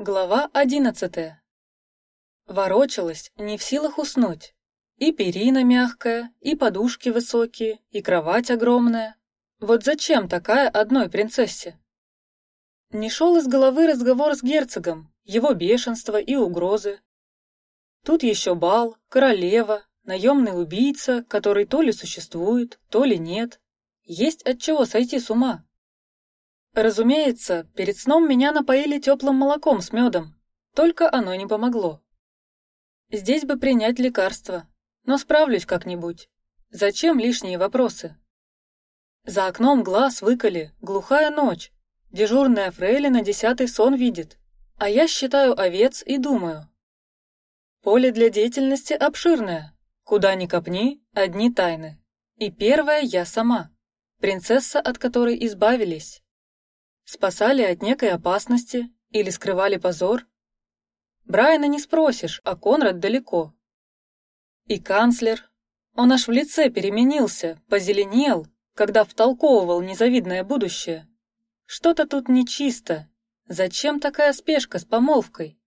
Глава одиннадцатая. Ворочалась, не в силах уснуть. И перина мягкая, и подушки высокие, и кровать огромная. Вот зачем такая одной принцессе? Не шел из головы разговор с герцогом, его бешенство и угрозы. Тут еще бал, королева, наемный убийца, который то ли существует, то ли нет. Есть от чего сойти с ума. Разумеется, перед сном меня напоили теплым молоком с медом, только оно не помогло. Здесь бы принять лекарство, но справлюсь как-нибудь. Зачем лишние вопросы? За окном глаз выколи, глухая ночь. Дежурная Фрейли десятый сон видит, а я считаю овец и думаю. Поле для деятельности обширное, куда ни копни, одни тайны. И первая я сама, принцесса, от которой избавились. Спасали от некой опасности или скрывали позор? Брайана не спросишь, а Конрад далеко. И канцлер, он аж в лице переменился, позеленел, когда втолковывал незавидное будущее. Что-то тут нечисто. Зачем такая спешка с помолвкой?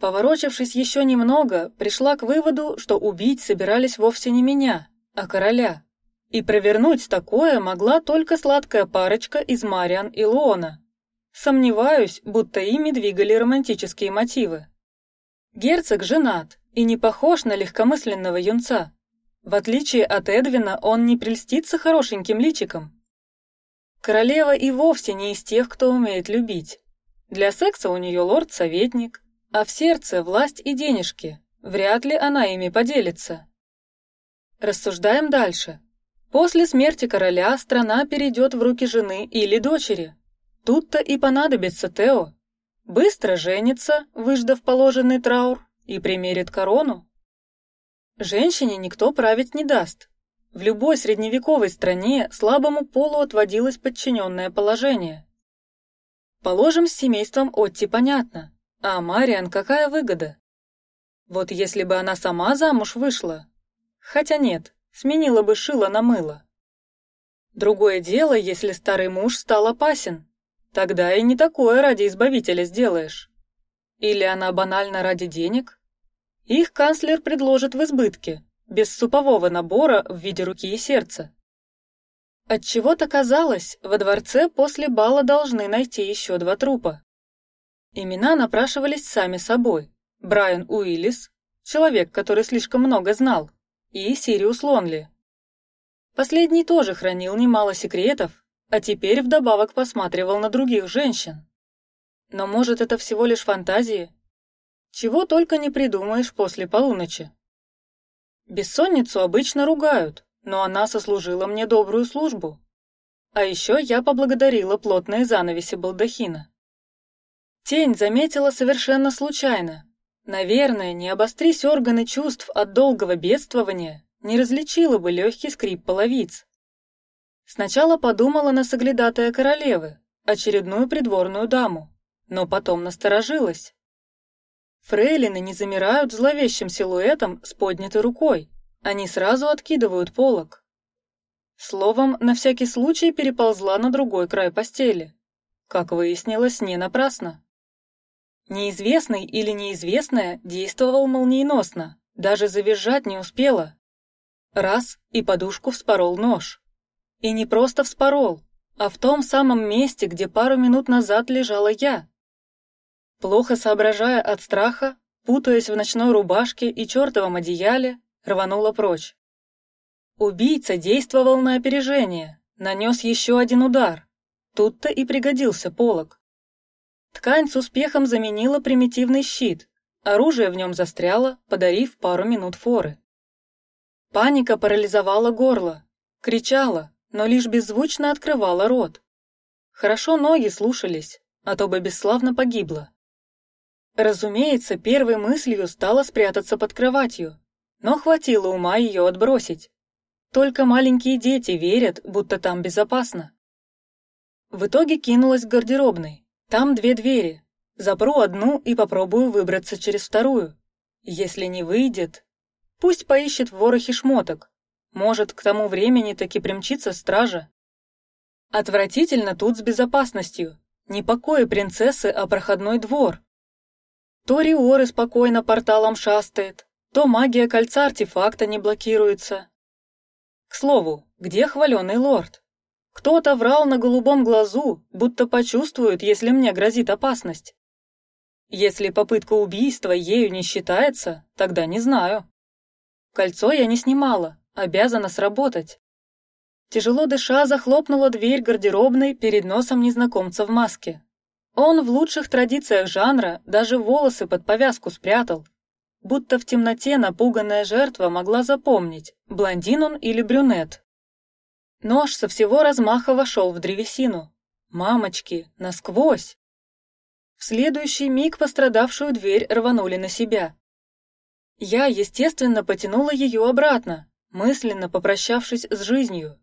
Поворочившись еще немного, пришла к выводу, что убить собирались вовсе не меня, а короля. И провернуть такое могла только сладкая парочка из Мариан и Луона. Сомневаюсь, будто ими двигали романтические мотивы. Герцог женат и не похож на легкомысленного юнца. В отличие от Эдвина, он не прельстится хорошеньким личиком. Королева и вовсе не из тех, кто умеет любить. Для секса у нее лорд-советник, а в сердце власть и денежки. Вряд ли она ими поделится. Рассуждаем дальше. После смерти короля страна перейдет в руки жены или дочери. Тут-то и понадобится Тео. Быстро женится, выждав положенный траур, и примерит корону. Женщине никто править не даст. В любой средневековой стране слабому полу отводилось подчиненное положение. Положим, с семейством Отти понятно, а Мариан какая выгода? Вот если бы она сама замуж вышла, хотя нет, сменила бы шило на мыло. Другое дело, если старый муж стал опасен, тогда и не такое ради избавителя сделаешь. Или она банально ради денег? Их канцлер предложит в избытке, без супового набора в виде руки и сердца. От чего-то казалось, во дворце после бала должны найти еще два трупа. Имена напрашивались сами собой: Брайан Уиллис, человек, который слишком много знал, и Сириус Лонли. Последний тоже хранил немало секретов, а теперь вдобавок посматривал на других женщин. Но может это всего лишь фантазии? Чего только не придумаешь после полуночи. Бессонницу обычно ругают, но она сослужила мне добрую службу. А еще я поблагодарила плотные занавеси балдахина. Тень заметила совершенно случайно, Наверное, не обострись органы чувств от долгого бедствования, не различила бы легкий скрип половиц. Сначала подумала на соглядатая королевы, очередную придворную даму, но потом насторожилась. Фрейлины не замирают зловещим силуэтом с поднятой рукой, они сразу откидывают полог. Словом, на всякий случай переползла на другой край постели. Как выяснилось, не напрасно. Неизвестный или неизвестная действовал молниеносно, даже завизжать не успела. Раз и подушку вспорол нож, и не просто вспорол, а в том самом месте, где пару минут назад лежала я. Плохо соображая от страха, путаясь в ночной рубашке и чертовом одеяле, рванула прочь. Убийца действовал на опережение, нанес еще один удар. Тут-то и пригодился полог. Ткань с успехом заменила примитивный щит. Оружие в нем застряло, подарив пару минут форы. Паника парализовала горло, кричала, но лишь беззвучно открывала рот. Хорошо ноги слушались, а то бы бесславно погибла. Разумеется, первой мыслью стало спрятаться под кроватью, но хватило ума ее отбросить. Только маленькие дети верят, будто там безопасно. В итоге кинулась к гардеробной. Там две двери. Запру одну и попробую выбраться через вторую. Если не выйдет, пусть поищет в ворохе шмоток. Может, к тому времени таки примчится стража. Отвратительно тут с безопасностью. Не покои принцессы, а проходной двор. То Риоры спокойно порталом шастает, то магия кольца артефакта не блокируется. К слову, где хваленый лорд? Кто-то врал на голубом глазу, будто почувствует, если мне грозит опасность. Если попытка убийства ею не считается, тогда не знаю. Кольцо я не снимала, обязана сработать. Тяжело дыша, захлопнула дверь гардеробной перед носом незнакомца в маске. Он в лучших традициях жанра даже волосы под повязку спрятал, будто в темноте напуганная жертва могла запомнить, блондин он или брюнет. Нож со всего размаха вошел в древесину. Мамочки, насквозь. В следующий миг пострадавшую дверь рванули на себя. Я, естественно, потянула ее обратно, мысленно попрощавшись с жизнью.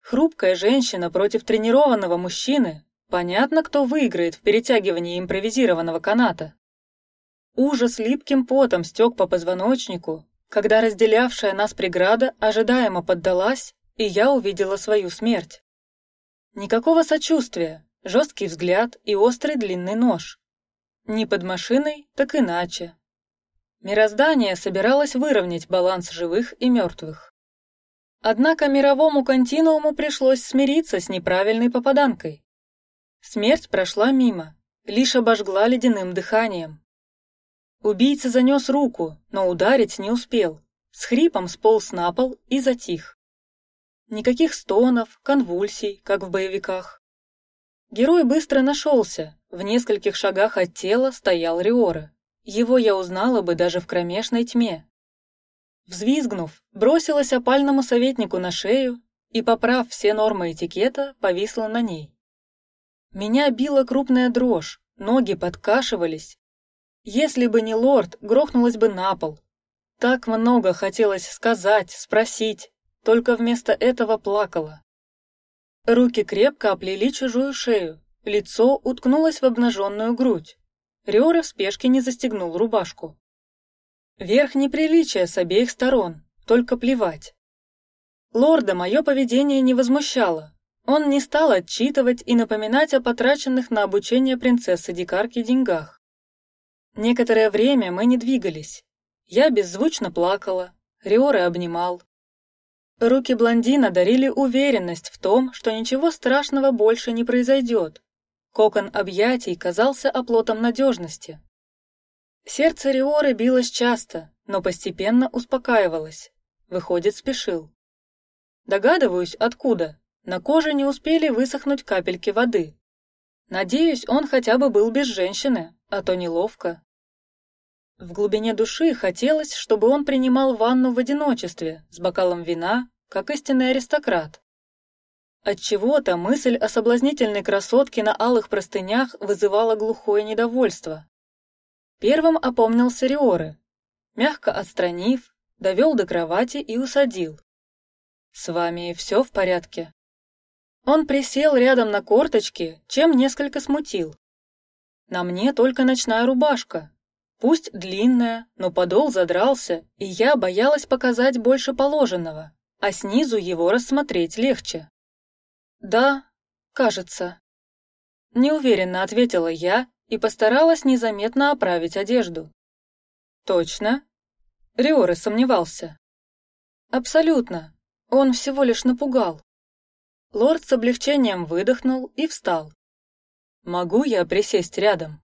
Хрупкая женщина против тренированного мужчины. Понятно, кто выиграет в перетягивании импровизированного каната. Ужас липким потом стек по позвоночнику, когда разделявшая нас преграда ожидаемо поддалась, и я увидела свою смерть. Никакого сочувствия, жесткий взгляд и острый длинный нож. Не под машиной, так иначе. Мироздание собиралось выровнять баланс живых и мертвых. Однако мировому континууму пришлось смириться с неправильной попаданкой. Смерть прошла мимо, лишь обожгла ледяным дыханием. Убийца занес руку, но ударить не успел. С хрипом сполз на пол и затих. Никаких стонов, конвульсий, как в боевиках. Герой быстро нашелся. В нескольких шагах от тела стоял Риора. Его я узнала бы даже в кромешной тьме. Взвизгнув, бросилась опальному советнику на шею и, поправ все нормы этикета, повисла на ней. Меня била крупная дрожь, ноги подкашивались. Если бы не лорд, грохнулась бы на пол. Так много хотелось сказать, спросить, только вместо этого плакала. Руки крепко оплели чужую шею, лицо уткнулось в обнаженную грудь. Риора в спешке не застегнул рубашку. Верх неприличия с обеих сторон, только плевать. Лорда мое поведение не возмущало. Он не стал отчитывать и напоминать о потраченных на обучение принцессы Дикарки деньгах. Некоторое время мы не двигались. Я беззвучно плакала, Риоры обнимал. Руки блондина дарили уверенность в том, что ничего страшного больше не произойдет. Кокон объятий казался оплотом надежности. Сердце Риоры билось часто, но постепенно успокаивалось. Выходит, спешил. Догадываюсь, откуда. На коже не успели высохнуть капельки воды. Надеюсь, он хотя бы был без женщины, а то неловко. В глубине души хотелось, чтобы он принимал ванну в одиночестве с бокалом вина, как истинный аристократ. От чего-то мысль о соблазнительной красотке на алых простынях вызывала глухое недовольство. Первым опомнился Риоры, мягко отстранив, довел до кровати и усадил. С вами все в порядке? Он присел рядом на корточки, чем несколько смутил. На мне только ночная рубашка, пусть длинная, но подол задрался, и я боялась показать больше положенного, а снизу его рассмотреть легче. Да, кажется. Неуверенно ответила я и постаралась незаметно оправить одежду. Точно? Риоры сомневался. Абсолютно. Он всего лишь напугал. Лорд с облегчением выдохнул и встал. Могу я присесть рядом?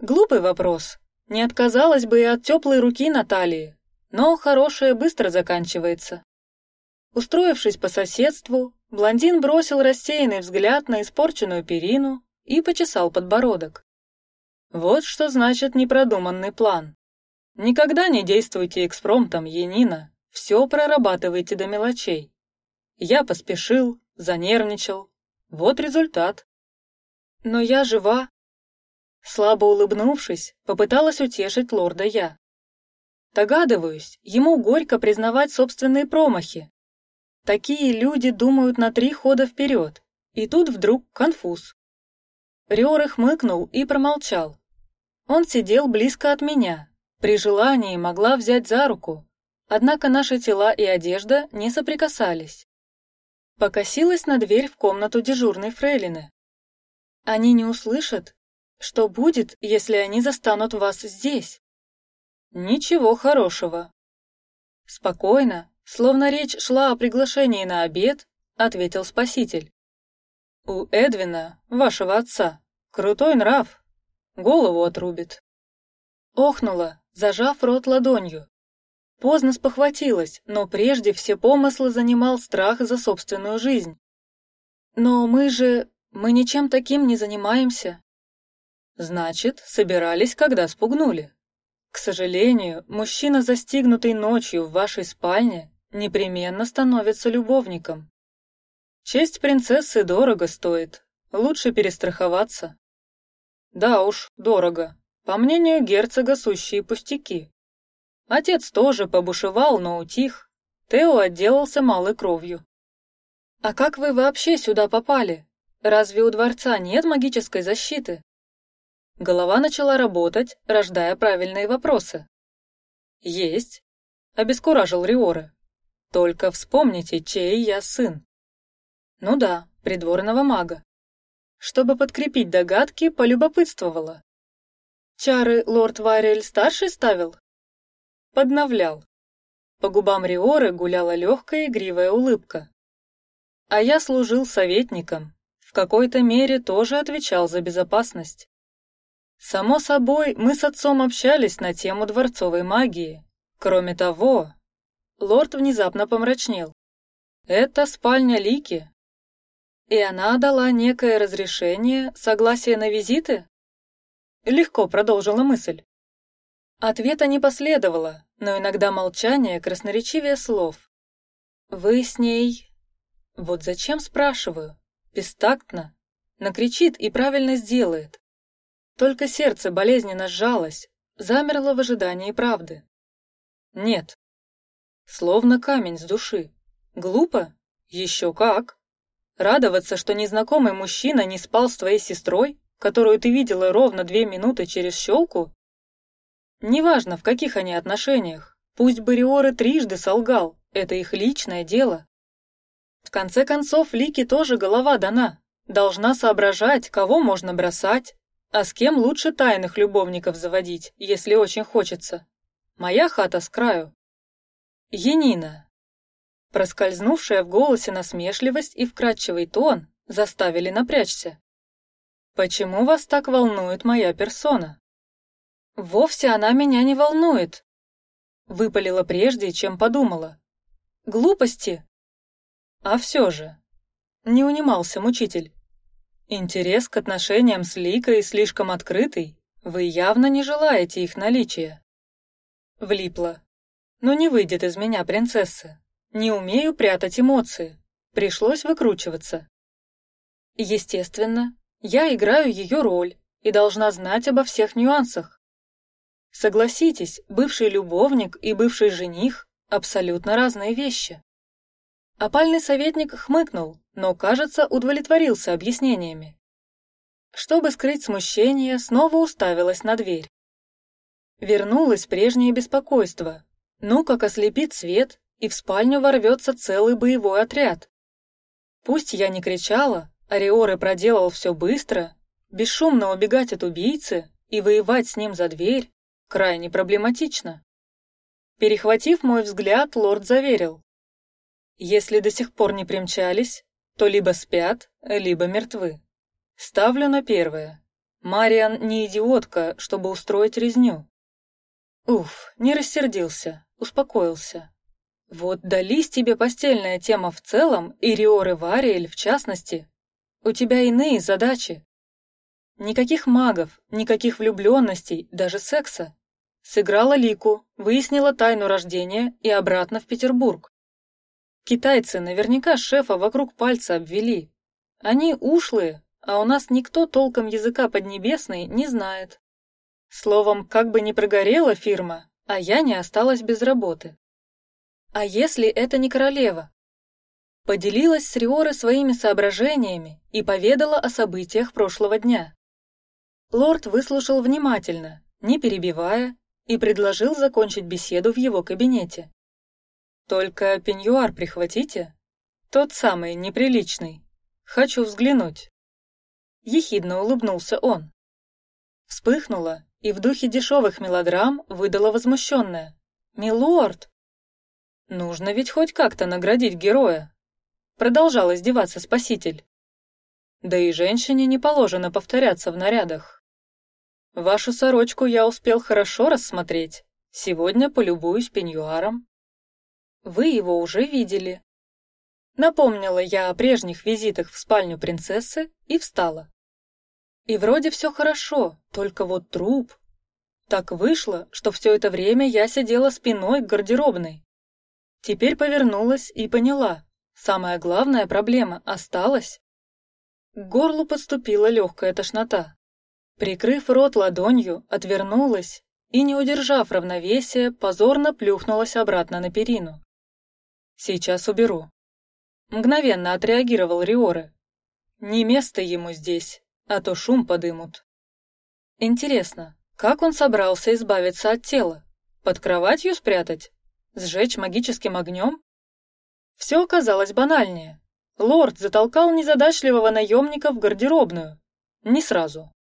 Глупый вопрос. Не отказалась бы и от теплой руки Натальи, но хорошее быстро заканчивается. Устроившись по соседству, блондин бросил рассеянный взгляд на испорченную перину и почесал подбородок. Вот что значит непродуманный план. Никогда не действуйте экспромтом, Енина. Все прорабатывайте до мелочей. Я поспешил, занервничал. Вот результат. Но я жива. Слабо улыбнувшись, попыталась утешить лорда я. Догадываюсь, ему горько признавать собственные промахи. Такие люди думают на три хода вперед, и тут вдруг конфуз. Риоры хмыкнул и промолчал, он сидел близко от меня. При желании могла взять за руку, однако наши тела и одежда не соприкасались. Покосилась на дверь в комнату дежурной фрейлины. Они не услышат, что будет, если они застанут вас здесь. Ничего хорошего. Спокойно, словно речь шла о приглашении на обед, ответил спаситель. У Эдвина, вашего отца, крутой нрав, голову отрубит. Охнула, зажав рот ладонью. Поздно спохватилась, но прежде все помыслы занимал страх за собственную жизнь. Но мы же, мы ничем таким не занимаемся. Значит, собирались, когда спугнули. К сожалению, мужчина, застигнутый ночью в вашей спальне, непременно становится любовником. Честь принцессы дорого стоит, лучше перестраховаться. Да уж, дорого. По мнению герцога, сущие пустяки. Отец тоже побушевал, но утих. Тео отделался малой кровью. А как вы вообще сюда попали? Разве у дворца нет магической защиты? Голова начала работать, рождая правильные вопросы. Есть, обескуражил Риоры. Только вспомните, чей я сын. Ну да, придворного мага. Чтобы подкрепить догадки, полюбопытствовала. Чары лорд Варель старший ставил? Подновлял. По губам Риоры гуляла легкая игривая улыбка. А я служил советником, в какой-то мере тоже отвечал за безопасность. Само собой, мы с отцом общались на тему дворцовой магии. Кроме того, лорд внезапно помрачнел. Это спальня Лики, и она дала некое разрешение, согласие на визиты? Легко продолжила мысль. Ответа не последовало, но иногда молчание красноречивее слов. Вы с ней... Вот зачем спрашиваю? Бестактно. Накричит и правильно сделает. Только сердце болезненно сжалось, замерло в ожидании правды. Нет. Словно камень с души. Глупо? Еще как. Радоваться, что незнакомый мужчина не спал с твоей сестрой, которую ты видела ровно две минуты через щелку? Неважно, в каких они отношениях. Пусть Бариоры трижды солгал, это их личное дело. В конце концов, Лики тоже голова дана. Должна соображать, кого можно бросать, а с кем лучше тайных любовников заводить, если очень хочется. Моя хата с краю. Енина, Проскользнувшая в голосе насмешливость и вкрадчивый тон заставили напрячься. Почему вас так волнует моя персона? Вовсе она меня не волнует. Выпалила прежде, чем подумала. Глупости. А все же. Не унимался мучитель. Интерес к отношениям с Ликой слишком открытый. Вы явно не желаете их наличия. Влипла. Но не выйдет из меня принцесса. Не умею прятать эмоции. Пришлось выкручиваться. Естественно, я играю ее роль и должна знать обо всех нюансах. Согласитесь, бывший любовник и бывший жених – абсолютно разные вещи. Опальный советник хмыкнул, но, кажется, удовлетворился объяснениями. Чтобы скрыть смущение, снова уставилась на дверь. Вернулось прежнее беспокойство. Ну, как ослепит свет, и в спальню ворвется целый боевой отряд. Пусть я не кричала, Ариоры проделал все быстро, бесшумно убегать от убийцы и воевать с ним за дверь крайне проблематично. Перехватив мой взгляд, лорд заверил: если до сих пор не примчались, то либо спят, либо мертвы. Ставлю на первое. Мариан не идиотка, чтобы устроить резню. Уф, не рассердился, успокоился. Вот дались тебе постельная тема в целом и Риоры Вариэль в частности. У тебя иные задачи. Никаких магов, никаких влюбленностей, даже секса. Сыграла Лику, выяснила тайну рождения и обратно в Петербург. Китайцы наверняка шефа вокруг пальца обвели. Они ушлые, а у нас никто толком языка поднебесный не знает. Словом, как бы ни прогорела фирма, а я не осталась без работы. А если это не королева? Поделилась с Риоры своими соображениями и поведала о событиях прошлого дня. Лорд выслушал внимательно, не перебивая, и предложил закончить беседу в его кабинете. Только пеньюар прихватите, тот самый неприличный. Хочу взглянуть. ехидно улыбнулся он. Вспыхнула и в духе дешевых мелодрам выдала возмущенная. «Милорд!» «Нужно ведь хоть как-то наградить героя!» Продолжал издеваться спаситель. Да и женщине не положено повторяться в нарядах. Вашу сорочку я успел хорошо рассмотреть. Сегодня полюбуюсь пеньюаром. Вы его уже видели. Напомнила я о прежних визитах в спальню принцессы и встала. И вроде все хорошо, только вот труп. Так вышло, что все это время я сидела спиной к гардеробной. Теперь повернулась и поняла, самая главная проблема осталась. К горлу подступила легкая тошнота. Прикрыв рот ладонью, отвернулась и, не удержав равновесия, позорно плюхнулась обратно на перину. Сейчас уберу. Мгновенно отреагировал Риоры. Не место ему здесь, а то шум подымут. Интересно, как он собрался избавиться от тела? Под кроватью спрятать? Сжечь магическим огнем? Все оказалось банальнее. Лорд затолкал незадачливого наемника в гардеробную. Не сразу.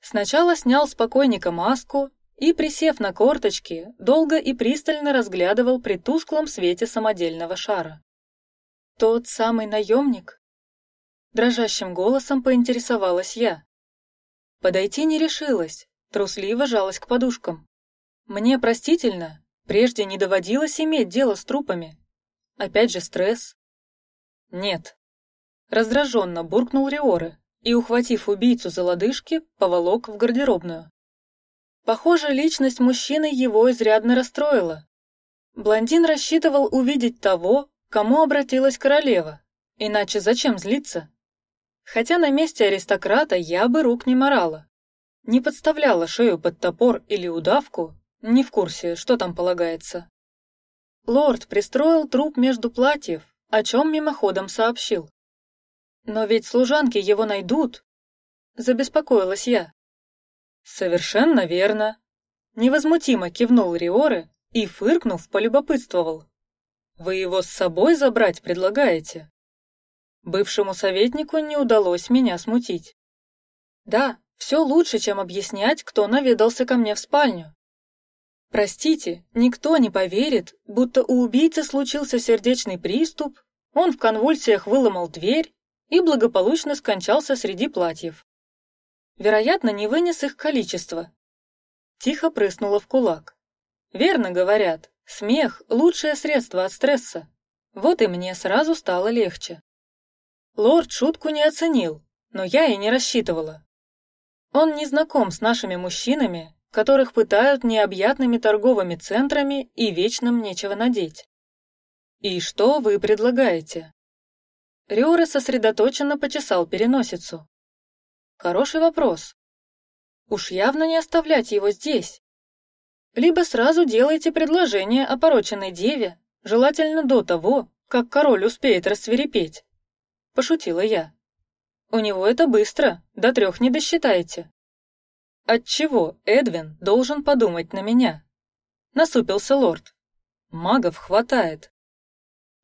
Сначала снял с покойника маску и, присев на корточки, долго и пристально разглядывал при тусклом свете самодельного шара. Тот самый наемник? Дрожащим голосом поинтересовалась я. Подойти не решилась, трусливо жалась к подушкам. Мне простительно, прежде не доводилось иметь дело с трупами. Опять же стресс, нет. Раздраженно буркнул Риоры и, ухватив убийцу за лодыжки, поволок в гардеробную. Похоже, личность мужчины его изрядно расстроила. Блондин рассчитывал увидеть того, кому обратилась королева, иначе зачем злиться? Хотя на месте аристократа я бы рук не морала, не подставляла шею под топор или удавку, не в курсе, что там полагается. Лорд пристроил труп между платьев, о чем мимоходом сообщил. Но ведь служанки его найдут. Забеспокоилась я. Совершенно верно. Невозмутимо кивнул Риоры и, фыркнув, полюбопытствовал. Вы его с собой забрать предлагаете? Бывшему советнику не удалось меня смутить. Да, все лучше, чем объяснять, кто наведался ко мне в спальню. Простите, никто не поверит, будто у убийцы случился сердечный приступ, он в конвульсиях выломал дверь и благополучно скончался среди платьев. Вероятно, не вынес их количество. Тихо прыснула в кулак. Верно говорят, смех лучшее средство от стресса. Вот и мне сразу стало легче. Лорд шутку не оценил, но я и не рассчитывала. Он не знаком с нашими мужчинами которых пытают необъятными торговыми центрами и вечным нечего надеть. И что вы предлагаете? Риоры сосредоточенно почесал переносицу. Хороший вопрос. Уж явно не оставлять его здесь. Либо сразу делайте предложение о пороченной деве, желательно до того, как король успеет рассверепеть. Пошутила я. У него это быстро, до трех не досчитаете. Отчего Эдвин должен подумать на меня? Насупился лорд. Магов хватает.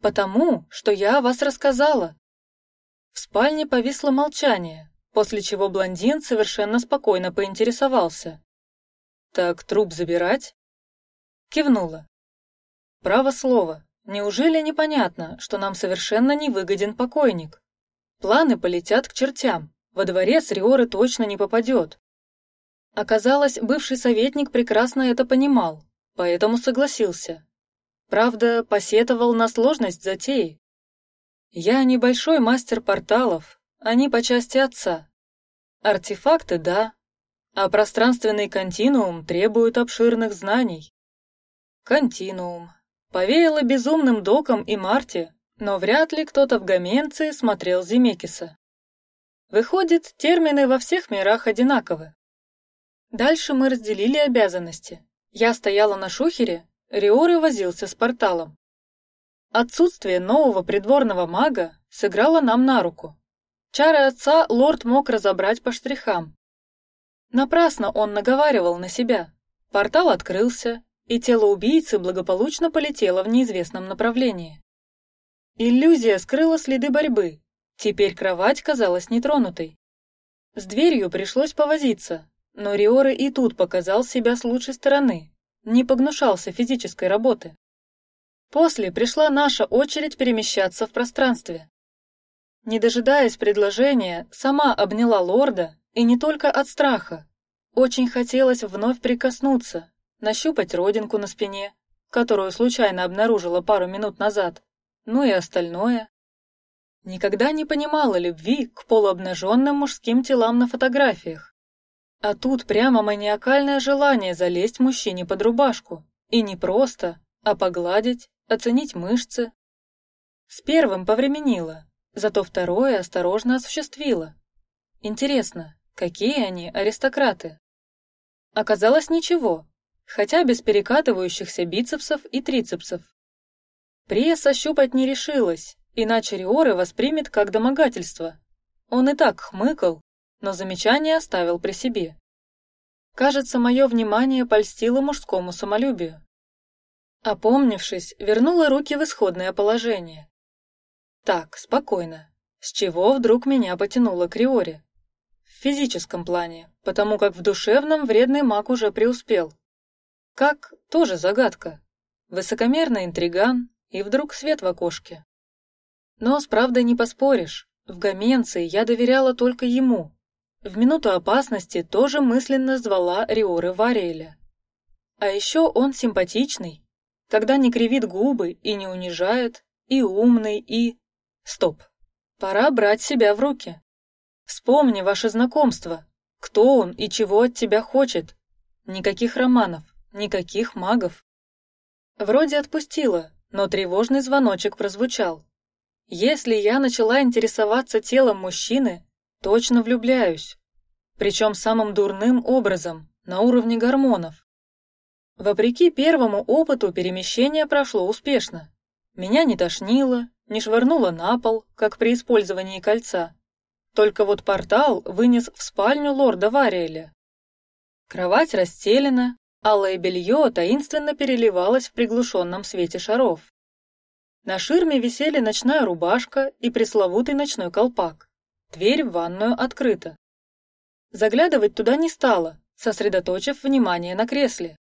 Потому, что я о вас рассказала. В спальне повисло молчание, после чего блондин совершенно спокойно поинтересовался. Так труп забирать? Кивнула. Право слово. Неужели непонятно, что нам совершенно не выгоден покойник? Планы полетят к чертям. Во дворец Риоры точно не попадет. Оказалось, бывший советник прекрасно это понимал, поэтому согласился. Правда, посетовал на сложность затеи. Я небольшой мастер порталов, они по части отца. Артефакты, да, а пространственный континуум требует обширных знаний. Континуум. Повеяло безумным доком и Марте, но вряд ли кто-то в Гаменции смотрел Зимекиса. Выходит, термины во всех мирах одинаковы. Дальше мы разделили обязанности. Я стояла на шухере, Риоры возился с порталом. Отсутствие нового придворного мага сыграло нам на руку. Чары отца лорд мог разобрать по штрихам. Напрасно он наговаривал на себя. Портал открылся, и тело убийцы благополучно полетело в неизвестном направлении. Иллюзия скрыла следы борьбы. Теперь кровать казалась нетронутой. С дверью пришлось повозиться, но Риоры и тут показал себя с лучшей стороны, не погнушался физической работы. После пришла наша очередь перемещаться в пространстве. Не дожидаясь предложения, сама обняла лорда и не только от страха. Очень хотелось вновь прикоснуться, нащупать родинку на спине, которую случайно обнаружила пару минут назад, ну и остальное. Никогда не понимала любви к полуобнаженным мужским телам на фотографиях. А тут прямо маниакальное желание залезть мужчине под рубашку. И не просто, а погладить, оценить мышцы. С первым повременила, зато второе осторожно осуществила. Интересно, какие они аристократы? Оказалось ничего, хотя без перекатывающихся бицепсов и трицепсов. Пресс ощупать не решилась, иначе Риоры воспримет как домогательство. Он и так хмыкал, но замечание оставил при себе. Кажется, мое внимание польстило мужскому самолюбию. Опомнившись, вернула руки в исходное положение. Так, спокойно. С чего вдруг меня потянуло к Риоре? В физическом плане, потому как в душевном вредный маг уже преуспел. Как тоже загадка. Высокомерный интриган и вдруг свет в окошке. Но с правдой не поспоришь. В Гаменции я доверяла только ему. В минуту опасности тоже мысленно звала Риоры Вариэля. А еще он симпатичный, когда не кривит губы и не унижает, и умный, и... Стоп. Пора брать себя в руки. Вспомни ваше знакомство. Кто он и чего от тебя хочет? Никаких романов, никаких магов. Вроде отпустила, но тревожный звоночек прозвучал. Если я начала интересоваться телом мужчины, точно влюбляюсь. Причем самым дурным образом, на уровне гормонов. Вопреки первому опыту перемещение прошло успешно. Меня не тошнило, не швырнуло на пол, как при использовании кольца. Только вот портал вынес в спальню лорда Вариэля. Кровать расстелена, алое белье таинственно переливалось в приглушенном свете шаров. На ширме висели ночная рубашка и пресловутый ночной колпак. Дверь в ванную открыта. Заглядывать туда не стала, сосредоточив внимание на кресле.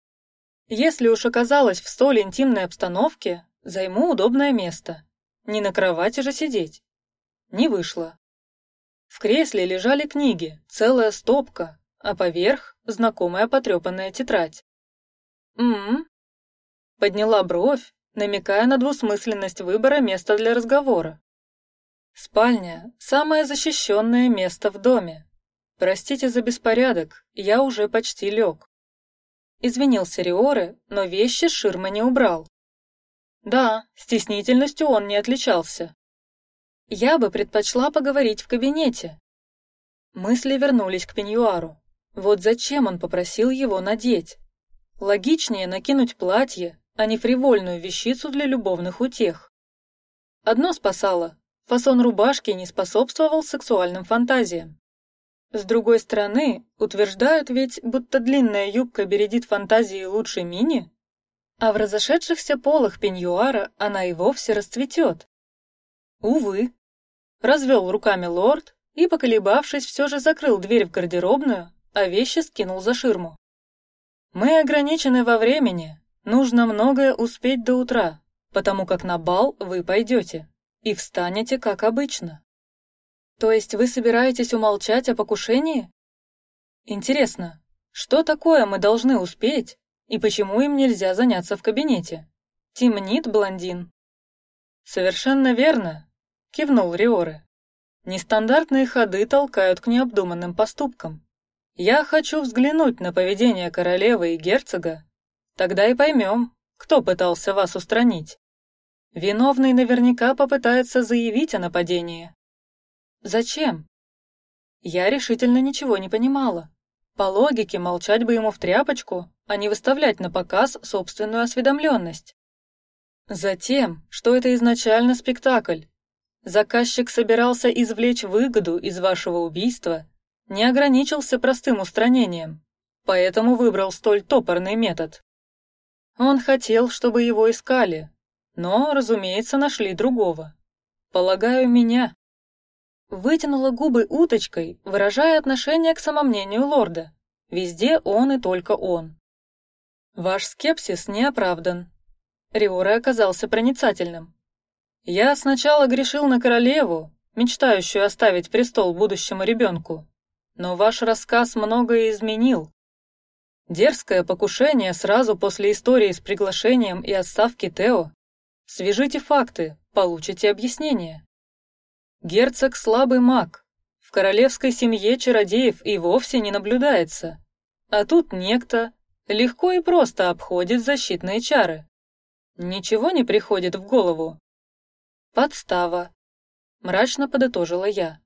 Если уж оказалась в столь интимной обстановке, займу удобное место. Не на кровати же сидеть. Не вышло. В кресле лежали книги, целая стопка, а поверх знакомая потрепанная тетрадь. М, Подняла бровь намекая на двусмысленность выбора места для разговора. Спальня – самое защищенное место в доме. Простите за беспорядок, я уже почти лег. Извинился Риоре, но вещи с ширмы не убрал. Да, стеснительностью он не отличался. Я бы предпочла поговорить в кабинете. Мысли вернулись к пеньюару. Вот зачем он попросил его надеть? Логичнее накинуть платье, а не фривольную вещицу для любовных утех. Одно спасало – фасон рубашки не способствовал сексуальным фантазиям. С другой стороны, утверждают ведь, будто длинная юбка бередит фантазии лучше мини, а в разошедшихся полах пеньюара она и вовсе расцветет. Увы, развел руками лорд и, поколебавшись, все же закрыл дверь в гардеробную, а вещи скинул за ширму. Мы ограничены во времени, Нужно многое успеть до утра, потому как на бал вы пойдете и встанете как обычно. То есть вы собираетесь умолчать о покушении? Интересно, что такое мы должны успеть и почему им нельзя заняться в кабинете? Темнит блондин. Совершенно верно, кивнул Риоры. Нестандартные ходы толкают к необдуманным поступкам. Я хочу взглянуть на поведение королевы и герцога Тогда и поймем, кто пытался вас устранить. Виновный наверняка попытается заявить о нападении. Зачем? Я решительно ничего не понимала. По логике молчать бы ему в тряпочку, а не выставлять на показ собственную осведомленность. Затем, что это изначально спектакль. Заказчик собирался извлечь выгоду из вашего убийства, не ограничился простым устранением, поэтому выбрал столь топорный метод. Он хотел, чтобы его искали, но, разумеется, нашли другого. Полагаю, меня. вытянула губы уточкой, выражая отношение к самомнению лорда. Везде он и только он. Ваш скепсис не оправдан. Риора оказался проницательным. Я сначала грешил на королеву, мечтающую оставить престол будущему ребенку, но ваш рассказ многое изменил. Дерзкое покушение сразу после истории с приглашением и отставки Тео. Свяжите факты, получите объяснение. Герцог слабый маг. В королевской семье чародеев и вовсе не наблюдается. А тут некто легко и просто обходит защитные чары. Ничего не приходит в голову. Подстава. Мрачно подытожила я.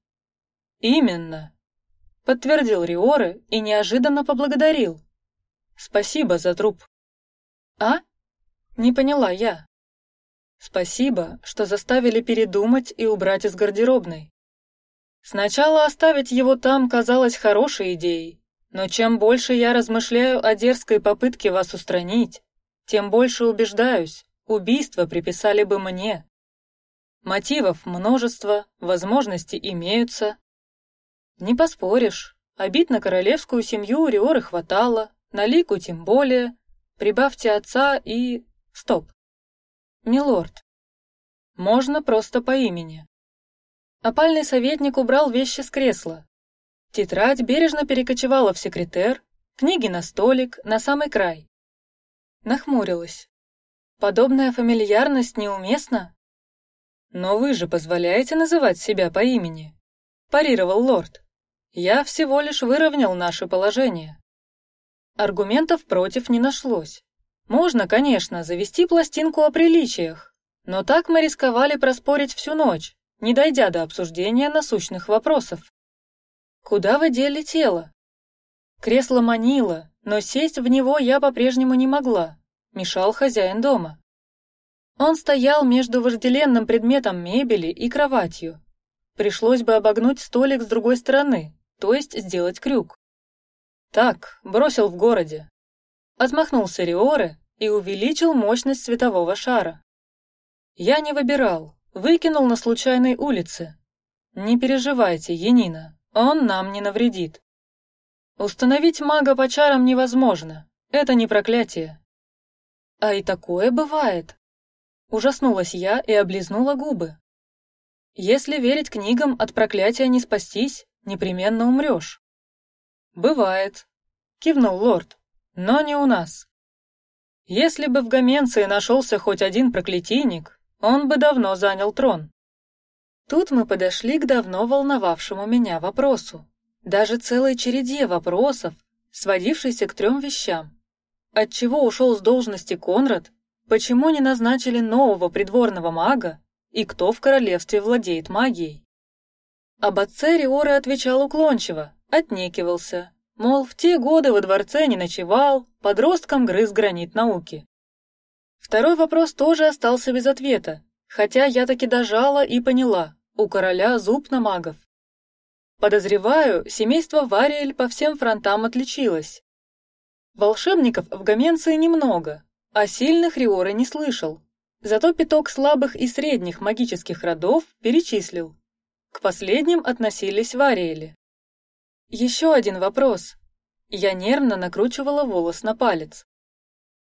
Именно. Подтвердил Риоры и неожиданно поблагодарил. Спасибо за труп. А? Не поняла я. Спасибо, что заставили передумать и убрать из гардеробной. Сначала оставить его там казалось хорошей идеей, но чем больше я размышляю о дерзкой попытке вас устранить, тем больше убеждаюсь, убийство приписали бы мне. Мотивов множество, возможности имеются. Не поспоришь, обид на королевскую семью Риоры хватало, на Лику тем более. Прибавьте отца и... Стоп. Милорд. Можно просто по имени. Опальный советник убрал вещи с кресла. Тетрадь бережно перекочевала в секретер, книги на столик, на самый край. Нахмурилась. Подобная фамильярность неуместна. Но вы же позволяете называть себя по имени, парировал лорд. Я всего лишь выровнял наше положение. Аргументов против не нашлось. Можно, конечно, завести пластинку о приличиях, но так мы рисковали проспорить всю ночь, не дойдя до обсуждения насущных вопросов. Куда вы дели тело? Кресло манило, но сесть в него я по-прежнему не могла мешал хозяин дома. Он стоял между вожделенным предметом мебели и кроватью. Пришлось бы обогнуть столик с другой стороны, то есть сделать крюк. Так, бросил в городе. Отмахнулся Риоре и увеличил мощность светового шара. Я не выбирал, выкинул на случайной улице. Не переживайте, Енина, он нам не навредит. Установить мага по чарам невозможно, это не проклятие. А и такое бывает. Ужаснулась я и облизнула губы. Если верить книгам, от проклятия не спастись, непременно умрешь. Бывает, кивнул лорд, но не у нас. Если бы в Гаменции нашелся хоть один проклятийник, он бы давно занял трон. Тут мы подошли к давно волновавшему меня вопросу, даже целой череде вопросов, сводившейся к трем вещам: Отчего ушел с должности Конрад? Почему не назначили нового придворного мага? И кто в королевстве владеет магией? Об отце Риора отвечал уклончиво, отнекивался, мол, в те годы во дворце не ночевал, подростком грыз гранит науки. Второй вопрос тоже остался без ответа, хотя я таки дожала и поняла, у короля зуб на магов. Подозреваю, семейство Вариэль по всем фронтам отличилось, Волшебников в Гаменции немного, а сильных Риоры не слышал. Зато пяток слабых и средних магических родов перечислил. К последним относились Вариэли. Еще один вопрос. Я нервно накручивала волос на палец.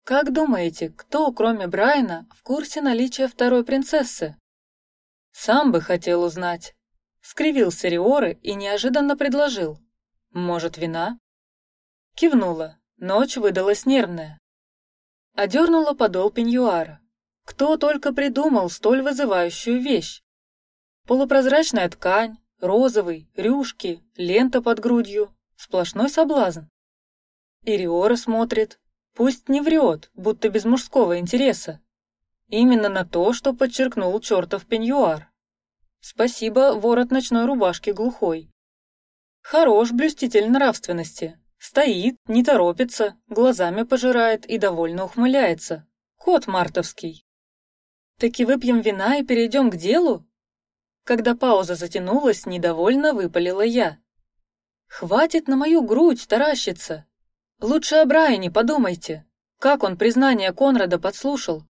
Как думаете, кто, кроме Брайана, в курсе наличия второй принцессы? Сам бы хотел узнать. Скривился Риоры и неожиданно предложил: может, вина? Кивнула. Ночь выдалась нервная. Одернула подол пеньюара. Кто только придумал столь вызывающую вещь? Полупрозрачная ткань, розовый, рюшки, лента под грудью, сплошной соблазн. Ириора смотрит, пусть не врет, будто без мужского интереса. Именно на то, что подчеркнул чертов пеньюар. Спасибо, ворот ночной рубашки глухой. Хорош блюститель нравственности, Стоит, не торопится, глазами пожирает и довольно ухмыляется. Кот мартовский. Таки выпьем вина и перейдем к делу. Когда пауза затянулась, недовольно выпалила я. Хватит на мою грудь таращиться. Лучше о Брайане подумайте. Как он признание Конрада подслушал?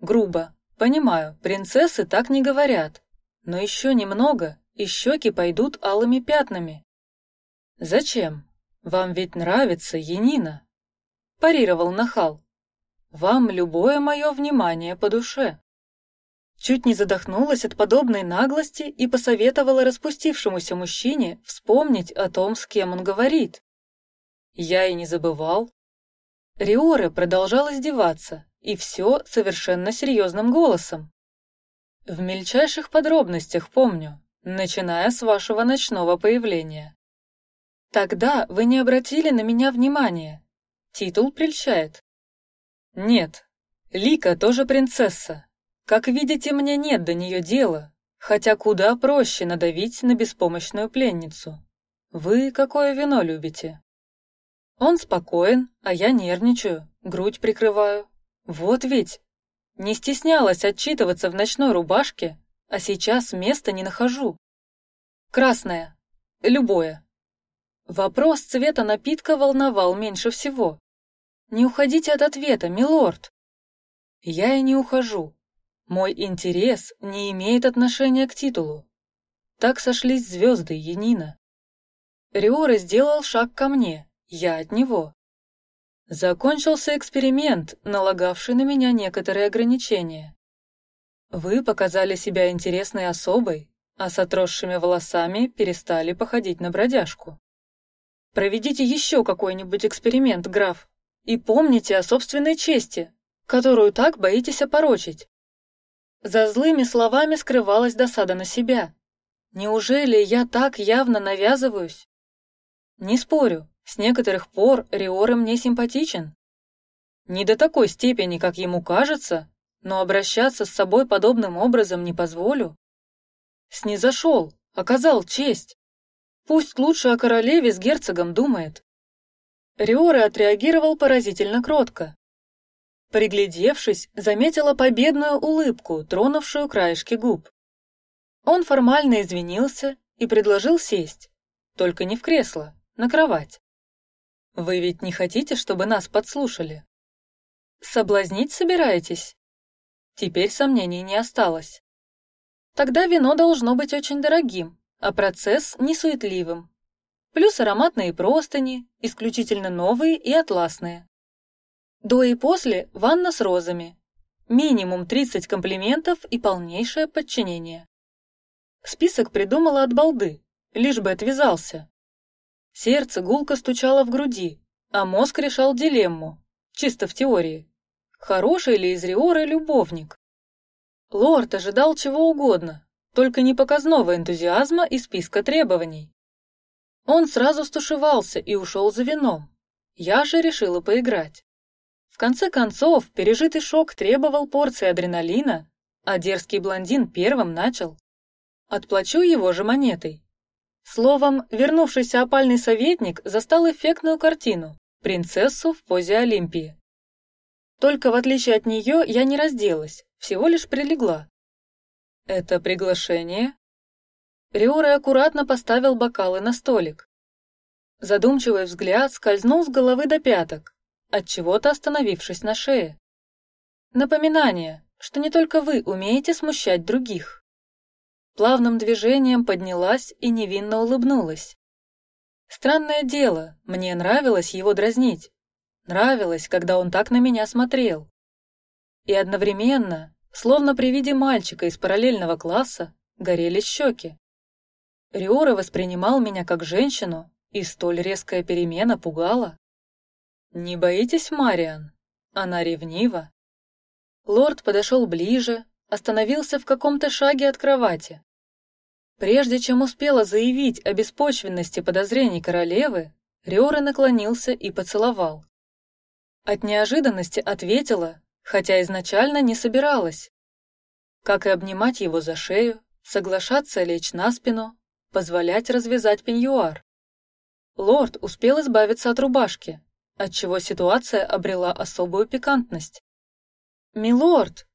Грубо. Понимаю, принцессы так не говорят. Но еще немного, и щеки пойдут алыми пятнами. «Зачем? Вам ведь нравится Янина?» – парировал нахал. «Вам любое мое внимание по душе». Чуть не задохнулась от подобной наглости и посоветовала распустившемуся мужчине вспомнить о том, с кем он говорит. Я и не забывал. Риоре продолжал издеваться, и все совершенно серьезным голосом. В мельчайших подробностях помню, начиная с вашего ночного появления. Тогда вы не обратили на меня внимания. Титул прельщает. Нет, Лика тоже принцесса. Как видите, мне нет до нее дела, хотя куда проще надавить на беспомощную пленницу. Вы какое вино любите? Он спокоен, а я нервничаю, грудь прикрываю. Вот ведь не стеснялась отчитываться в ночной рубашке, а сейчас места не нахожу. Красное, любое. Вопрос цвета напитка волновал меньше всего. Не уходите от ответа, милорд. Я и не ухожу. Мой интерес не имеет отношения к титулу. Так сошлись звезды, Янина. Риора сделал шаг ко мне, я от него. Закончился эксперимент, налагавший на меня некоторые ограничения. Вы показали себя интересной особой, а с отросшими волосами перестали походить на бродяжку. Проведите еще какой-нибудь эксперимент, граф, и помните о собственной чести, которую так боитесь опорочить. За злыми словами скрывалась досада на себя. Неужели я так явно навязываюсь? Не спорю, с некоторых пор Риора мне симпатичен. Не до такой степени, как ему кажется, но обращаться с собой подобным образом не позволю. Снизошел, оказал честь. Пусть лучше о королеве с герцогом думает. Риора отреагировал поразительно кротко. Приглядевшись, заметила победную улыбку, тронувшую краешки губ. Он формально извинился и предложил сесть, только не в кресло, на кровать. Вы ведь не хотите, чтобы нас подслушали? Соблазнить собираетесь? Теперь сомнений не осталось. Тогда вино должно быть очень дорогим, а процесс несуетливым. Плюс ароматные простыни, исключительно новые и атласные. До и после ванна с розами. Минимум 30 комплиментов и полнейшее подчинение. Список придумала от балды, лишь бы отвязался. Сердце гулко стучало в груди, а мозг решал дилемму, чисто в теории. Хороший ли из Риоры любовник? Лорд ожидал чего угодно, только не показного энтузиазма и списка требований. Он сразу стушевался и ушел за вином. Я же решила поиграть. В конце концов, пережитый шок требовал порции адреналина, а дерзкий блондин первым начал. Отплачу его же монетой. Словом, вернувшийся опальный советник застал эффектную картину – принцессу в позе Олимпии. Только в отличие от нее я не разделась, всего лишь прилегла. Это приглашение? Риора аккуратно поставил бокалы на столик. Задумчивый взгляд скользнул с головы до пяток, от чего-то остановившись на шее. Напоминание, что не только вы умеете смущать других. Плавным движением поднялась и невинно улыбнулась. Странное дело, мне нравилось его дразнить. Нравилось, когда он так на меня смотрел. И одновременно, словно при виде мальчика из параллельного класса, горели щеки. Риора воспринимал меня как женщину, и столь резкая перемена пугала. Не боитесь, Мариан? Она ревнива. Лорд подошел ближе, остановился в каком-то шаге от кровати. Прежде чем успела заявить о беспочвенности подозрений королевы, Риора наклонился и поцеловал. От неожиданности ответила, хотя изначально не собиралась. Как и обнимать его за шею, соглашаться лечь на спину, позволять развязать пеньюар. Лорд успел избавиться от рубашки, отчего ситуация обрела особую пикантность. Милорд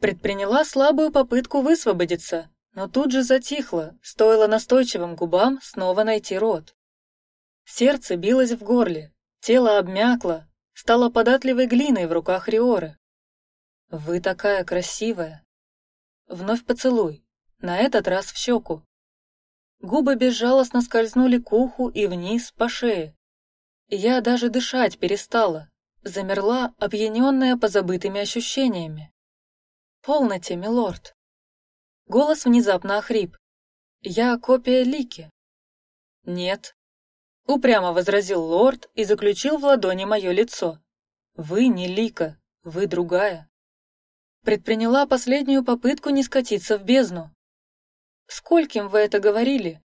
предприняла слабую попытку высвободиться, но тут же затихло, стоило настойчивым губам снова найти рот. Сердце билось в горле, тело обмякло, стало податливой глиной в руках Риоры. Вы такая красивая. Вновь поцелуй, на этот раз в щеку. Губы безжалостно скользнули к уху и вниз по шее. Я даже дышать перестала, замерла, опьяненная позабытыми ощущениями. «Полноте, милорд!» Голос внезапно охрип. «Я копия Лики». «Нет», — упрямо возразил лорд и заключил в ладони мое лицо. «Вы не Лика, вы другая». Предприняла последнюю попытку не скатиться в бездну. Скольким вы это говорили?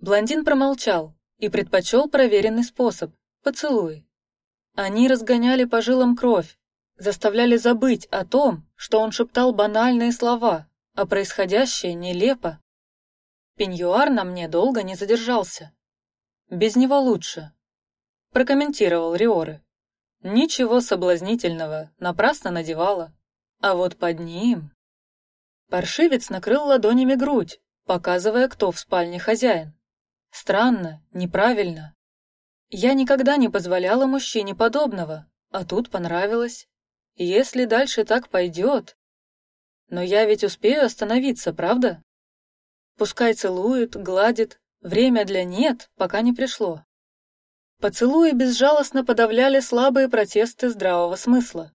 Блондин промолчал и предпочел проверенный способ – поцелуй. Они разгоняли по жилам кровь, заставляли забыть о том, что он шептал банальные слова, а происходящее нелепо. Пеньюар на мне долго не задержался. Без него лучше, прокомментировал Риоры. Ничего соблазнительного, напрасно надевала. А вот под ним... Паршивец накрыл ладонями грудь, показывая, кто в спальне хозяин. Странно, неправильно. Я никогда не позволяла мужчине подобного, а тут понравилось. Если дальше так пойдет... Но я ведь успею остановиться, правда? Пускай целует, гладит, время для «нет» пока не пришло. Поцелуи безжалостно подавляли слабые протесты здравого смысла.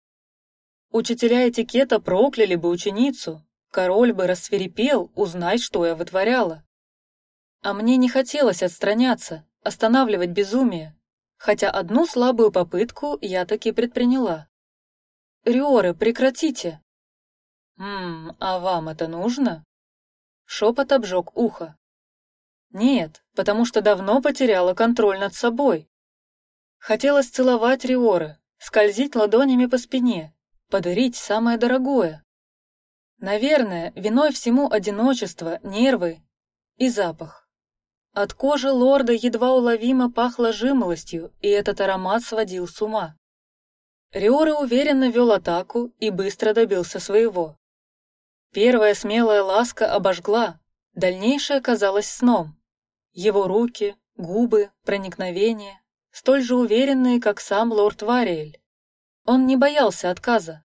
Учителя этикета прокляли бы ученицу, король бы рассверепел узнать, что я вытворяла. А мне не хотелось отстраняться, останавливать безумие, хотя одну слабую попытку я таки предприняла. «Риоры, прекратите!» «Ммм, а вам это нужно?» Шепот обжег ухо. «Нет, потому что давно потеряла контроль над собой. Хотелось целовать Риоры, скользить ладонями по спине, подарить самое дорогое. Наверное, виной всему одиночество, нервы и запах. От кожи лорда едва уловимо пахло жимолостью, и этот аромат сводил с ума. Риоры уверенно вел атаку и быстро добился своего. Первая смелая ласка обожгла, дальнейшее казалось сном. Его руки, губы, проникновение, столь же уверенные, как сам лорд Вариэль. Он не боялся отказа.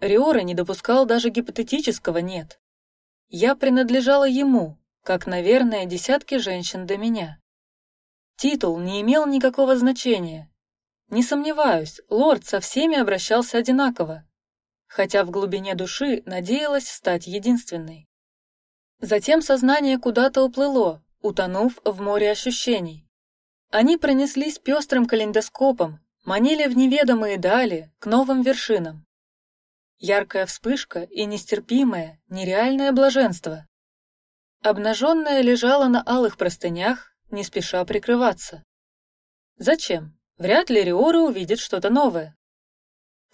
Риора не допускал даже гипотетического «нет». Я принадлежала ему, как, наверное, десятки женщин до меня. Титул не имел никакого значения. Не сомневаюсь, лорд со всеми обращался одинаково, хотя в глубине души надеялась стать единственной. Затем сознание куда-то уплыло, утонув в море ощущений. Они пронеслись пестрым калейдоскопом, манили в неведомые дали, к новым вершинам. Яркая вспышка и нестерпимое, нереальное блаженство. Обнаженная лежала на алых простынях, не спеша прикрываться. Зачем? Вряд ли Риора увидит что-то новое.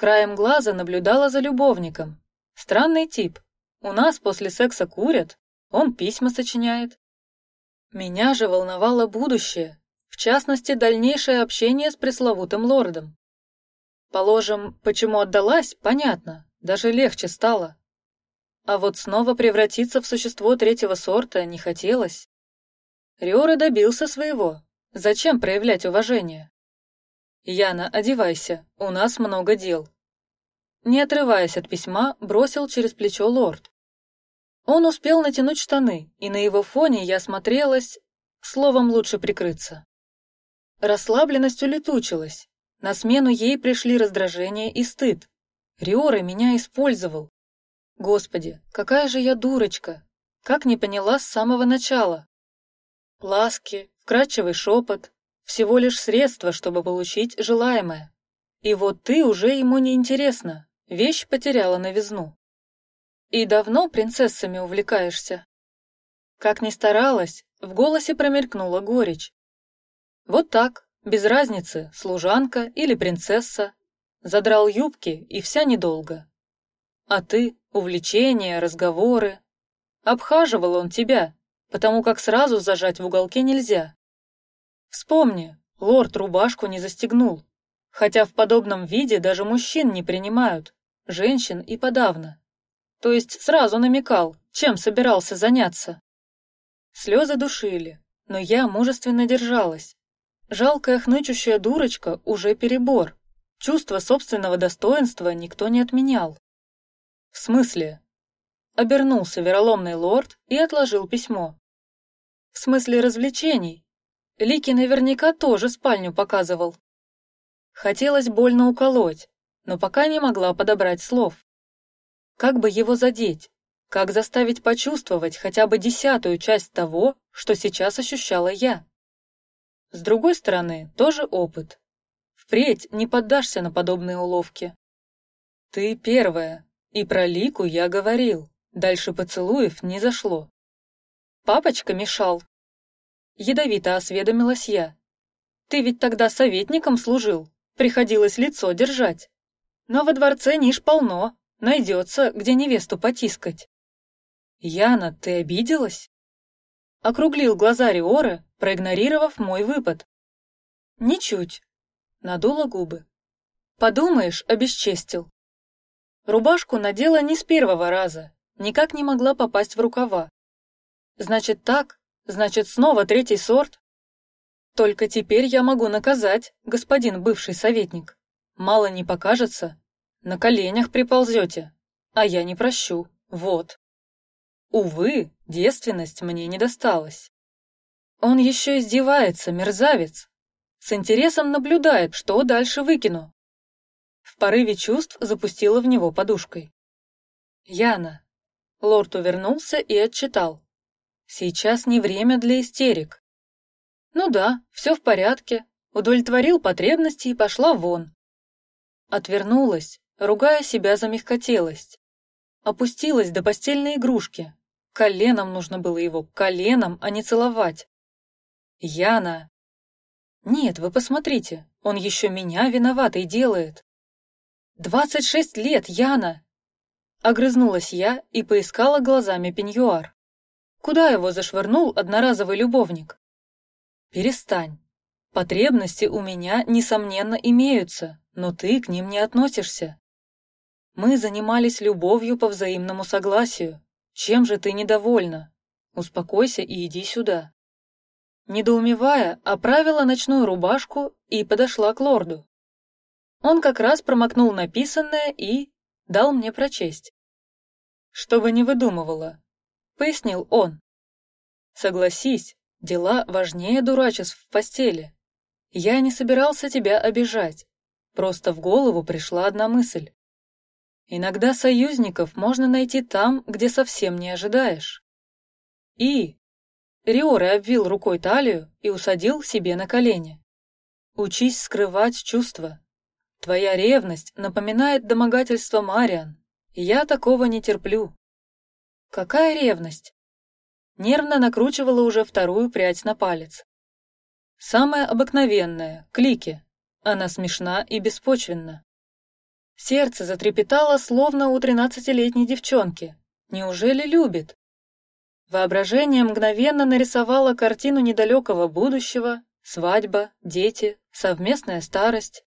Краем глаза наблюдала за любовником. Странный тип. У нас после секса курят, он письма сочиняет. Меня же волновало будущее, в частности, дальнейшее общение с пресловутым лордом. Положим, почему отдалась, понятно даже легче стало. А вот снова превратиться в существо третьего сорта не хотелось. Риора добился своего. Зачем проявлять уважение? Яна, одевайся, у нас много дел. Не отрываясь от письма, бросил через плечо лорд. Он успел натянуть штаны, и на его фоне я смотрелась, словом, лучше прикрыться. Расслабленность улетучилась. На смену ей пришли раздражение и стыд. Риора меня использовал. Господи, какая же я дурочка! Как не поняла с самого начала? Ласки, вкрадчивый шепот, всего лишь средство, чтобы получить желаемое. И вот ты уже ему не интересна, вещь потеряла новизну. И давно принцессами увлекаешься? Как ни старалась, в голосе промелькнула горечь. Вот так, без разницы, служанка или принцесса, Задрал юбки, и вся недолго. А ты, увлечения, разговоры. Обхаживал он тебя, потому как сразу зажать в уголке нельзя. Вспомни, лорд рубашку не застегнул, хотя в подобном виде даже мужчин не принимают, женщин и подавно. То есть сразу намекал, чем собирался заняться. Слезы душили, но я мужественно держалась. Жалкая хнычущая дурочка уже перебор. Чувство собственного достоинства никто не отменял. В смысле? Обернулся вероломный лорд и отложил письмо. В смысле развлечений. Лики наверняка тоже спальню показывал. Хотелось больно уколоть, но пока не могла подобрать слов. Как бы его задеть? Как заставить почувствовать хотя бы десятую часть того, что сейчас ощущала я? С другой стороны, тоже опыт. Впредь не поддашься на подобные уловки. Ты первая, и про Лику я говорил. Дальше поцелуев не зашло. Папочка мешал. Ядовито осведомилась я. Ты ведь тогда советником служил, приходилось лицо держать. Но во дворце ниш полно, найдется, где невесту потискать. Яна, ты обиделась? Округлил глаза Риора, проигнорировав мой выпад. Ничуть. Надула губы. Подумаешь, обесчестил. Рубашку надела не с первого раза, никак не могла попасть в рукава. Значит так, значит снова третий сорт. Только теперь я могу наказать, господин бывший советник. Мало не покажется, на коленях приползете, а я не прощу. Вот. Увы, девственность мне не досталась. Он еще издевается, мерзавец. С интересом наблюдает, что дальше выкину. В порыве чувств запустила в него подушкой. Яна. Лорд увернулся и отчитал. Сейчас не время для истерик. Ну да, все в порядке. Удовлетворил потребности и пошла вон. Отвернулась, ругая себя за мягкотелость. Опустилась до постельной игрушки, Коленом нужно было его, коленом, а не целовать. Яна. Нет, вы посмотрите, он еще меня виноватой делает. Двадцать шесть лет, Яна. Огрызнулась я и поискала глазами пеньюар. Куда его зашвырнул одноразовый любовник? Перестань. Потребности у меня, несомненно, имеются, но ты к ним не относишься. Мы занимались любовью по взаимному согласию, чем же ты недовольна? Успокойся и иди сюда. Недоумевая, оправила ночную рубашку и подошла к лорду. Он как раз промокнул написанное и дал мне прочесть. Чтобы не выдумывала, пояснил он. Согласись, дела важнее дурачеств в постели. Я не собирался тебя обижать, просто в голову пришла одна мысль. Иногда союзников можно найти там, где совсем не ожидаешь. И Риоры обвил рукой талию и усадил себе на колени. Учись скрывать чувства. Твоя ревность напоминает домогательство Мариан. Я такого не терплю. Какая ревность? Нервно накручивала уже вторую прядь на палец. Самая обыкновенная, клики. Она смешна и беспочвенна. Сердце затрепетало, словно у тринадцатилетней девчонки. Неужели любит? Воображение мгновенно нарисовало картину недалекого будущего: свадьба, дети, совместная старость.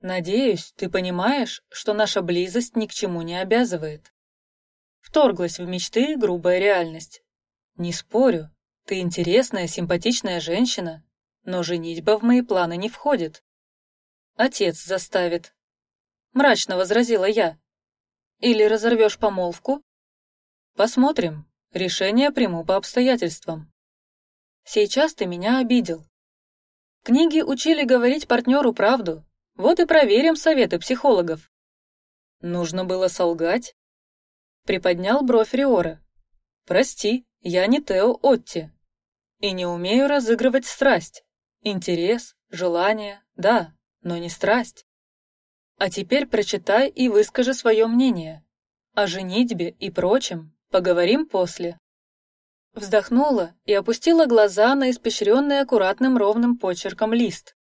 Надеюсь, ты понимаешь, что наша близость ни к чему не обязывает. Вторглась в мечты грубая реальность. Не спорю, ты интересная, симпатичная женщина, но женитьба в мои планы не входит. Отец заставит, мрачно возразила я. Или разорвешь помолвку? Посмотрим. Решение приму по обстоятельствам. Сейчас ты меня обидел. Книги учили говорить партнеру правду. Вот и проверим советы психологов. Нужно было солгать. Приподнял бровь Риора. Прости, я не Тео Отти и не умею разыгрывать страсть, интерес, желание, да, но не страсть. А теперь прочитай и выскажи свое мнение. О женитьбе и прочем поговорим после. Вздохнула и опустила глаза на испещренный аккуратным ровным почерком лист.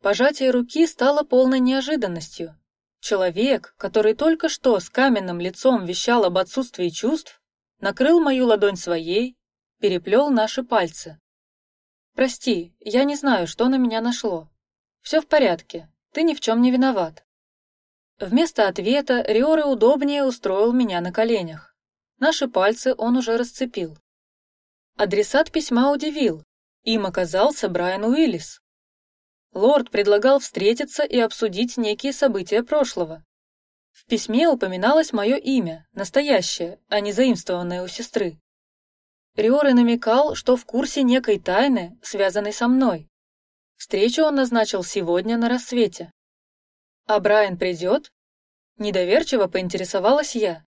Пожатие руки стало полной неожиданностью. Человек, который только что с каменным лицом вещал об отсутствии чувств, накрыл мою ладонь своей, переплел наши пальцы. Прости, я не знаю, что на меня нашло. Все в порядке, ты ни в чем не виноват. Вместо ответа Риоры удобнее устроил меня на коленях. Наши пальцы он уже расцепил. Адресат письма удивил. Им оказался Брайан Уиллис. Лорд предлагал встретиться и обсудить некие события прошлого. В письме упоминалось мое имя, настоящее, а не заимствованное у сестры. Риоры намекал, что в курсе некой тайны, связанной со мной. Встречу он назначил сегодня на рассвете. А Брайан придет? Недоверчиво поинтересовалась я.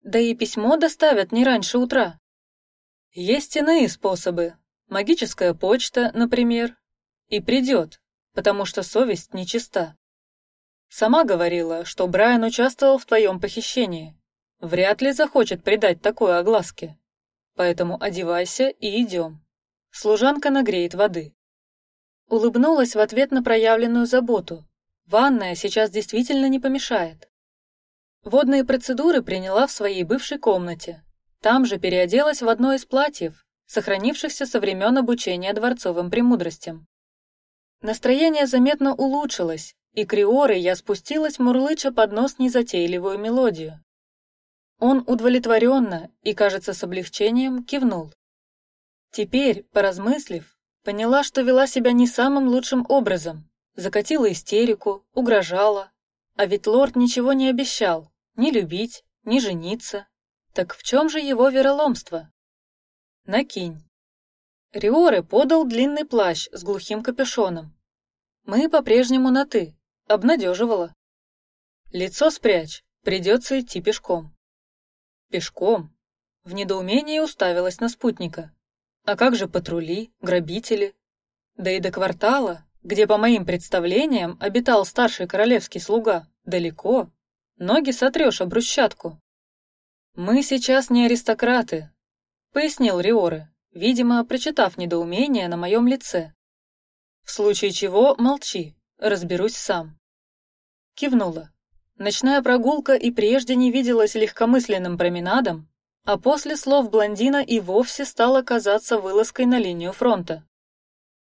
Да и письмо доставят не раньше утра. Есть иные способы. Магическая почта, например. И придет, потому что совесть нечиста. Сама говорила, что Брайан участвовал в твоем похищении. Вряд ли захочет придать такой огласке. Поэтому одевайся и идем. Служанка нагреет воды. Улыбнулась в ответ на проявленную заботу. Ванная сейчас действительно не помешает. Водные процедуры приняла в своей бывшей комнате. Там же переоделась в одно из платьев, сохранившихся со времен обучения дворцовым премудростям. Настроение заметно улучшилось, и криоры я спустилась мурлыча под нос незатейливую мелодию. Он удовлетворенно и, кажется, с облегчением кивнул. Теперь, поразмыслив, поняла, что вела себя не самым лучшим образом, закатила истерику, угрожала, а ведь лорд ничего не обещал, ни любить, ни жениться. Так в чем же его вероломство? Накинь. Риоре подал длинный плащ с глухим капюшоном. Мы по-прежнему на ты, обнадеживала. Лицо спрячь, придется идти пешком. Пешком? В недоумении уставилась на спутника. А как же патрули, грабители? Да и до квартала, где, по моим представлениям, обитал старший королевский слуга, далеко. Ноги сотрешь об брусчатку. Мы сейчас не аристократы, пояснил Риоры, видимо, прочитав недоумение на моем лице. В случае чего молчи, разберусь сам. Кивнула. Ночная прогулка и прежде не виделась легкомысленным променадом, а после слов блондина и вовсе стала казаться вылазкой на линию фронта.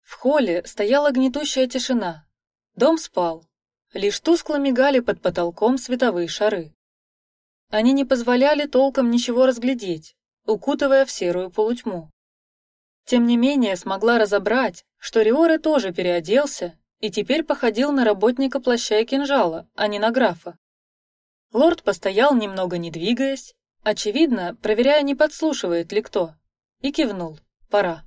В холле стояла гнетущая тишина. Дом спал. Лишь тускло мигали под потолком световые шары. Они не позволяли толком ничего разглядеть, укутывая в серую полутьму. Тем не менее смогла разобрать, что Риоре тоже переоделся и теперь походил на работника плаща и кинжала, а не на графа. Лорд постоял немного не двигаясь, очевидно, проверяя, не подслушивает ли кто, и кивнул: пора.